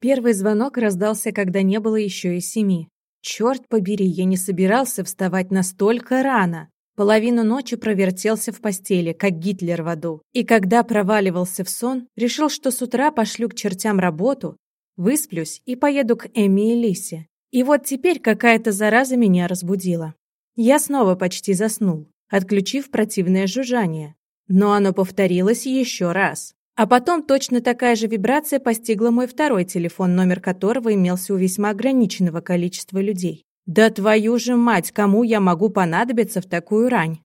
Первый звонок раздался, когда не было еще и семи. Черт побери, я не собирался вставать настолько рано. Половину ночи провертелся в постели, как Гитлер в аду. И когда проваливался в сон, решил, что с утра пошлю к чертям работу, высплюсь и поеду к Эми и Лисе. И вот теперь какая-то зараза меня разбудила. Я снова почти заснул, отключив противное жужжание. Но оно повторилось еще раз. А потом точно такая же вибрация постигла мой второй телефон, номер которого имелся у весьма ограниченного количества людей. «Да твою же мать, кому я могу понадобиться в такую рань?»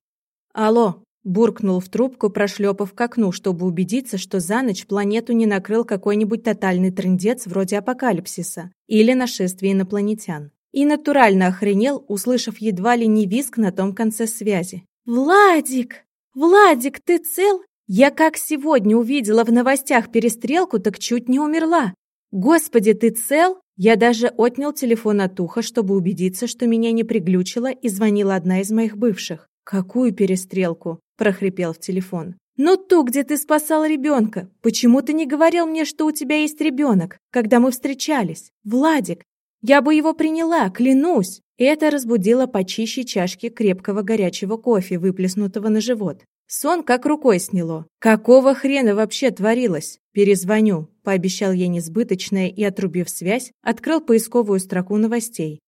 «Алло», – буркнул в трубку, прошлепав к окну, чтобы убедиться, что за ночь планету не накрыл какой-нибудь тотальный трындец вроде апокалипсиса или нашествия инопланетян. И натурально охренел, услышав едва ли не виск на том конце связи. «Владик! Владик, ты цел? Я как сегодня увидела в новостях перестрелку, так чуть не умерла. Господи, ты цел? Я даже отнял телефон от уха, чтобы убедиться, что меня не приглючило, и звонила одна из моих бывших. «Какую перестрелку?» – прохрипел в телефон. «Ну ту, где ты спасал ребенка. Почему ты не говорил мне, что у тебя есть ребенок, когда мы встречались? Владик, я бы его приняла, клянусь!» Это разбудило почище чашки крепкого горячего кофе, выплеснутого на живот. Сон как рукой сняло. Какого хрена вообще творилось? Перезвоню, пообещал ей несбыточное и, отрубив связь, открыл поисковую строку новостей.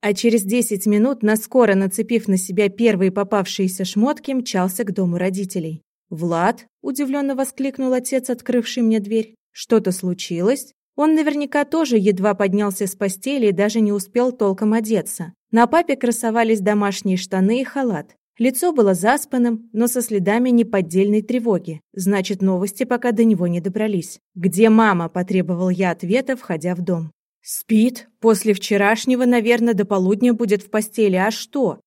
А через десять минут, наскоро нацепив на себя первые попавшиеся шмотки, мчался к дому родителей. «Влад?» – удивленно воскликнул отец, открывший мне дверь. «Что-то случилось?» Он наверняка тоже едва поднялся с постели и даже не успел толком одеться. На папе красовались домашние штаны и халат. Лицо было заспанным, но со следами неподдельной тревоги. Значит, новости пока до него не добрались. «Где мама?» – потребовал я ответа, входя в дом. «Спит. После вчерашнего, наверное, до полудня будет в постели. А что?»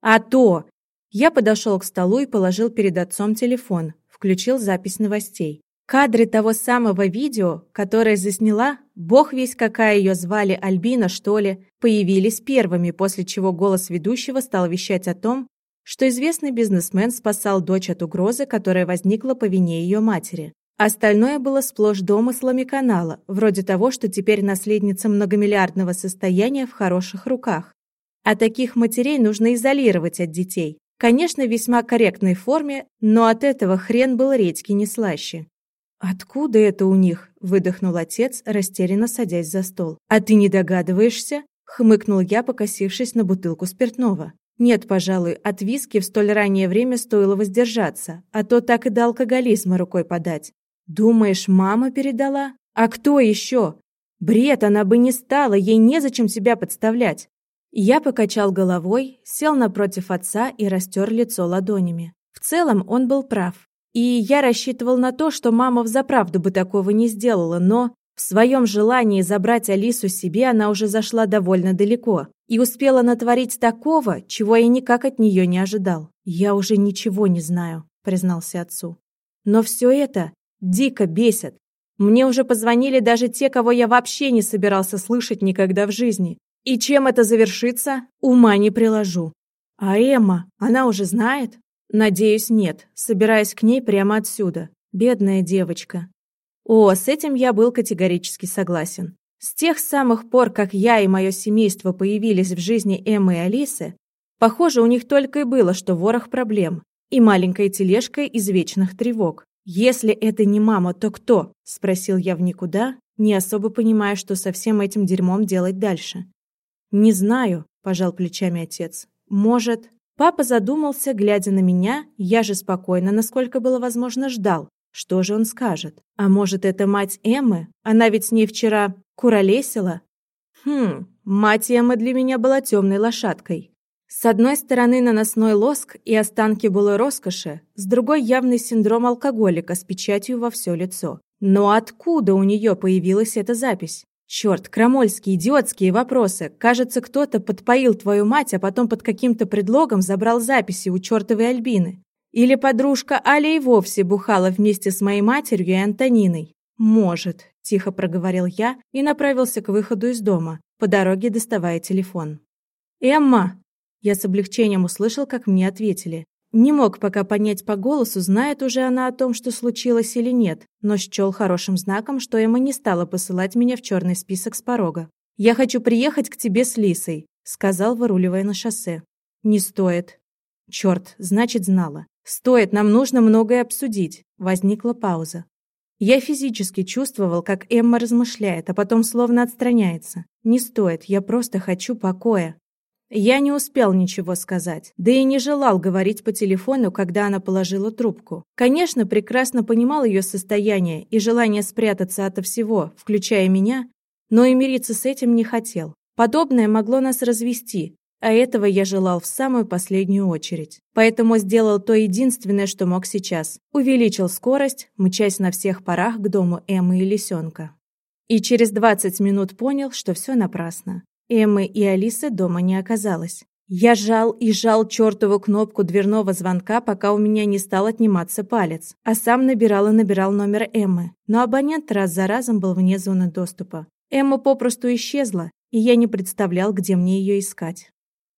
«А то!» Я подошел к столу и положил перед отцом телефон. Включил запись новостей. Кадры того самого видео, которое засняла, бог весь какая ее звали, Альбина, что ли, появились первыми, после чего голос ведущего стал вещать о том, что известный бизнесмен спасал дочь от угрозы, которая возникла по вине ее матери. Остальное было сплошь домыслами канала, вроде того, что теперь наследница многомиллиардного состояния в хороших руках. А таких матерей нужно изолировать от детей. Конечно, в весьма корректной форме, но от этого хрен был редьки не слаще. «Откуда это у них?» – выдохнул отец, растерянно садясь за стол. «А ты не догадываешься?» – хмыкнул я, покосившись на бутылку спиртного. Нет, пожалуй, от виски в столь раннее время стоило воздержаться, а то так и до алкоголизма рукой подать. Думаешь, мама передала? А кто еще? Бред, она бы не стала, ей незачем себя подставлять. Я покачал головой, сел напротив отца и растер лицо ладонями. В целом он был прав. И я рассчитывал на то, что мама взаправду бы такого не сделала, но в своем желании забрать Алису себе она уже зашла довольно далеко и успела натворить такого, чего я никак от нее не ожидал. «Я уже ничего не знаю», — признался отцу. «Но все это дико бесит. Мне уже позвонили даже те, кого я вообще не собирался слышать никогда в жизни. И чем это завершится, ума не приложу. А Эмма, она уже знает? Надеюсь, нет, собираясь к ней прямо отсюда. Бедная девочка. О, с этим я был категорически согласен. С тех самых пор, как я и мое семейство появились в жизни Эммы и Алисы, похоже, у них только и было, что ворох проблем и маленькая тележка из вечных тревог. «Если это не мама, то кто?» – спросил я в никуда, не особо понимая, что со всем этим дерьмом делать дальше. «Не знаю», – пожал плечами отец. «Может...» Папа задумался, глядя на меня, я же спокойно, насколько было возможно, ждал, что же он скажет? А может, это мать Эммы? Она ведь с ней вчера куролесила? Хм, мать Эммы для меня была темной лошадкой. С одной стороны наносной лоск и останки былой роскоши, с другой явный синдром алкоголика с печатью во все лицо. Но откуда у нее появилась эта запись? Черт, крамольские, идиотские вопросы. Кажется, кто-то подпоил твою мать, а потом под каким-то предлогом забрал записи у чертовой Альбины. Или подружка Аля и вовсе бухала вместе с моей матерью и Антониной? Может, тихо проговорил я и направился к выходу из дома, по дороге доставая телефон. Эмма! Я с облегчением услышал, как мне ответили. Не мог пока понять по голосу, знает уже она о том, что случилось или нет, но счел хорошим знаком, что Эмма не стала посылать меня в черный список с порога. «Я хочу приехать к тебе с Лисой», — сказал, выруливая на шоссе. «Не стоит». «Черт, значит, знала. Стоит, нам нужно многое обсудить». Возникла пауза. Я физически чувствовал, как Эмма размышляет, а потом словно отстраняется. «Не стоит, я просто хочу покоя». Я не успел ничего сказать, да и не желал говорить по телефону, когда она положила трубку. Конечно, прекрасно понимал ее состояние и желание спрятаться ото всего, включая меня, но и мириться с этим не хотел. Подобное могло нас развести, а этого я желал в самую последнюю очередь. Поэтому сделал то единственное, что мог сейчас. Увеличил скорость, мчась на всех парах к дому Эммы и Лисенка. И через 20 минут понял, что все напрасно. Эммы и Алисы дома не оказалось. Я жал и жал чертову кнопку дверного звонка, пока у меня не стал отниматься палец, а сам набирал и набирал номер Эммы. Но абонент раз за разом был вне зоны доступа. Эмма попросту исчезла, и я не представлял, где мне ее искать.